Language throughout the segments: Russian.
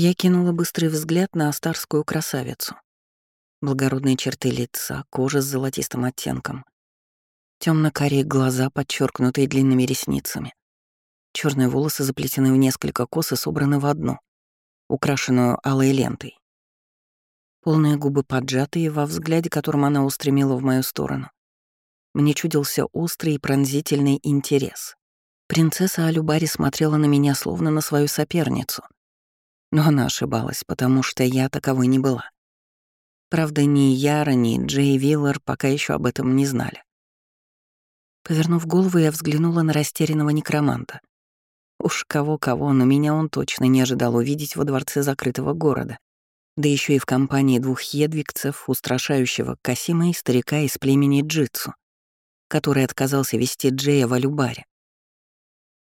Я кинула быстрый взгляд на астарскую красавицу. Благородные черты лица, кожа с золотистым оттенком. темно карие глаза, подчеркнутые длинными ресницами. Черные волосы заплетены в несколько кос и собраны в одну, украшенную алой лентой. Полные губы поджатые, во взгляде которым она устремила в мою сторону. Мне чудился острый и пронзительный интерес. Принцесса Алюбари смотрела на меня словно на свою соперницу. Но она ошибалась, потому что я таковой не была. Правда, ни Яра, ни Джей Виллар пока еще об этом не знали. Повернув голову, я взглянула на растерянного некроманта. Уж кого-кого, но меня он точно не ожидал увидеть во дворце закрытого города. Да еще и в компании двух едвигцев, устрашающего Касима и старика из племени Джитсу, который отказался вести Джея в Алюбаре.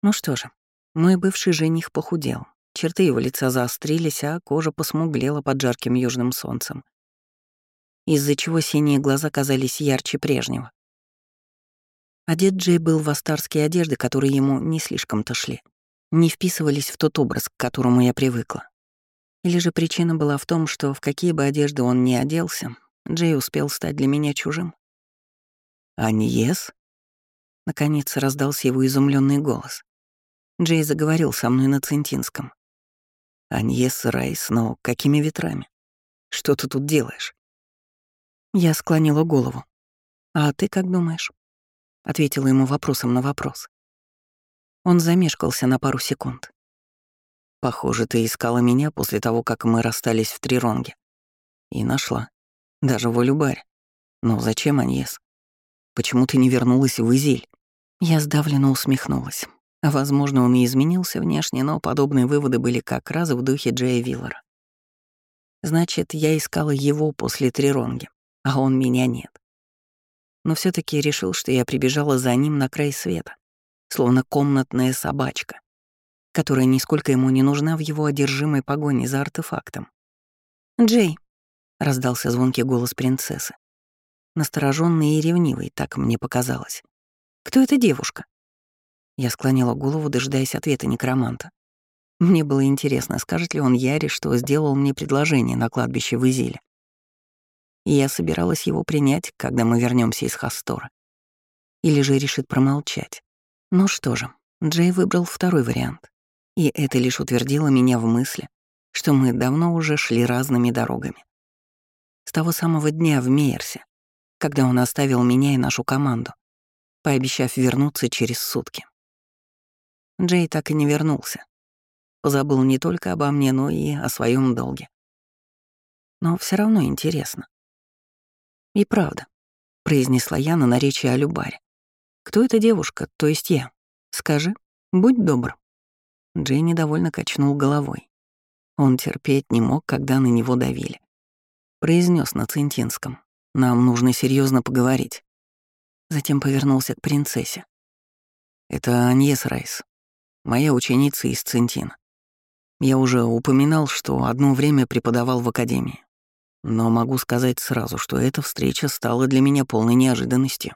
Ну что же, мой бывший жених похудел. Черты его лица заострились, а кожа посмуглела под жарким южным солнцем, из-за чего синие глаза казались ярче прежнего. Одет Джей был в астарские одежды, которые ему не слишком-то шли не вписывались в тот образ, к которому я привыкла. Или же причина была в том, что в какие бы одежды он ни оделся, Джей успел стать для меня чужим. «Аньес?» Наконец раздался его изумленный голос. Джей заговорил со мной на центинском. «Аньес Райс, но какими ветрами? Что ты тут делаешь?» Я склонила голову. «А ты как думаешь?» Ответила ему вопросом на вопрос. Он замешкался на пару секунд. «Похоже, ты искала меня после того, как мы расстались в Триронге. И нашла. Даже в Олюбаре. Но зачем, Аньес? Почему ты не вернулась в Изиль?» Я сдавленно усмехнулась. Возможно, он и изменился внешне, но подобные выводы были как раз в духе Джея Виллера. Значит, я искала его после Триронги, а он меня нет. Но все таки решил, что я прибежала за ним на край света словно комнатная собачка, которая нисколько ему не нужна в его одержимой погоне за артефактом. «Джей», — раздался звонкий голос принцессы, настороженный и ревнивый, так мне показалось. «Кто эта девушка?» Я склонила голову, дожидаясь ответа некроманта. Мне было интересно, скажет ли он Яре, что сделал мне предложение на кладбище в Изиле. И я собиралась его принять, когда мы вернемся из Хастора. Или же решит промолчать. Ну что же, Джей выбрал второй вариант. И это лишь утвердило меня в мысли, что мы давно уже шли разными дорогами. С того самого дня в Мейерсе, когда он оставил меня и нашу команду, пообещав вернуться через сутки. Джей так и не вернулся. Позабыл не только обо мне, но и о своем долге. Но все равно интересно. «И правда», — произнесла я на наречии о Любаре. «Кто эта девушка, то есть я? Скажи, будь добр». Джей недовольно качнул головой. Он терпеть не мог, когда на него давили. Произнес на центинском. «Нам нужно серьезно поговорить». Затем повернулся к принцессе. «Это Аньес Райс, моя ученица из Центина. Я уже упоминал, что одно время преподавал в академии. Но могу сказать сразу, что эта встреча стала для меня полной неожиданностью.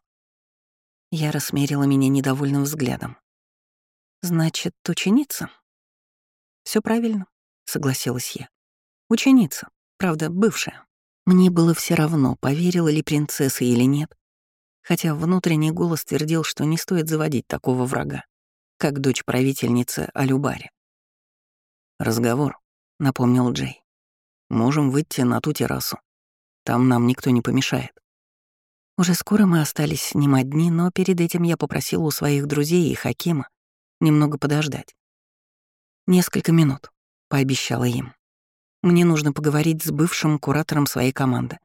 Я рассмерила меня недовольным взглядом. «Значит, ученица?» Все правильно», — согласилась я. «Ученица, правда, бывшая. Мне было все равно, поверила ли принцесса или нет, хотя внутренний голос твердил, что не стоит заводить такого врага, как дочь правительницы Алюбари. «Разговор», — напомнил Джей. «Можем выйти на ту террасу. Там нам никто не помешает». Уже скоро мы остались с ним одни, но перед этим я попросила у своих друзей и Хакима немного подождать. «Несколько минут», — пообещала им. «Мне нужно поговорить с бывшим куратором своей команды».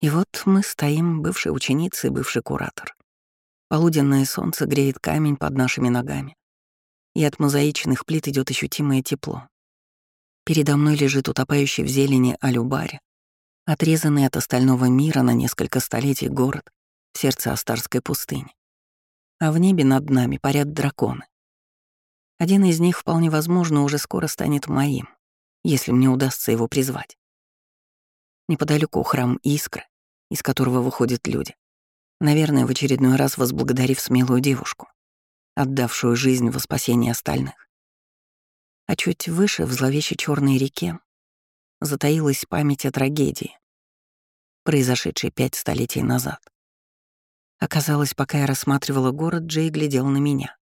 И вот мы стоим, бывшая ученица и бывший куратор. Полуденное солнце греет камень под нашими ногами, и от мозаичных плит идет ощутимое тепло. Передо мной лежит утопающий в зелени алюбари, Отрезанный от остального мира на несколько столетий город в сердце Астарской пустыни. А в небе над нами парят драконы. Один из них, вполне возможно, уже скоро станет моим, если мне удастся его призвать. Неподалеку храм Искры, из которого выходят люди. Наверное, в очередной раз возблагодарив смелую девушку, отдавшую жизнь во спасение остальных. А чуть выше, в зловещей черной реке, затаилась память о трагедии, произошедшей пять столетий назад. Оказалось, пока я рассматривала город, Джей глядел на меня.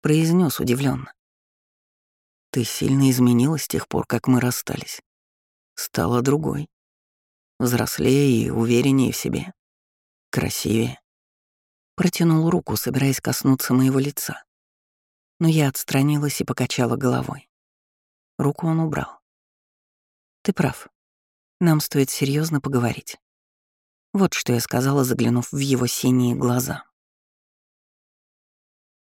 Произнес удивленно: «Ты сильно изменилась с тех пор, как мы расстались. Стала другой. Взрослее и увереннее в себе. Красивее». Протянул руку, собираясь коснуться моего лица. Но я отстранилась и покачала головой. Руку он убрал. «Ты прав. Нам стоит серьезно поговорить». Вот что я сказала, заглянув в его синие глаза.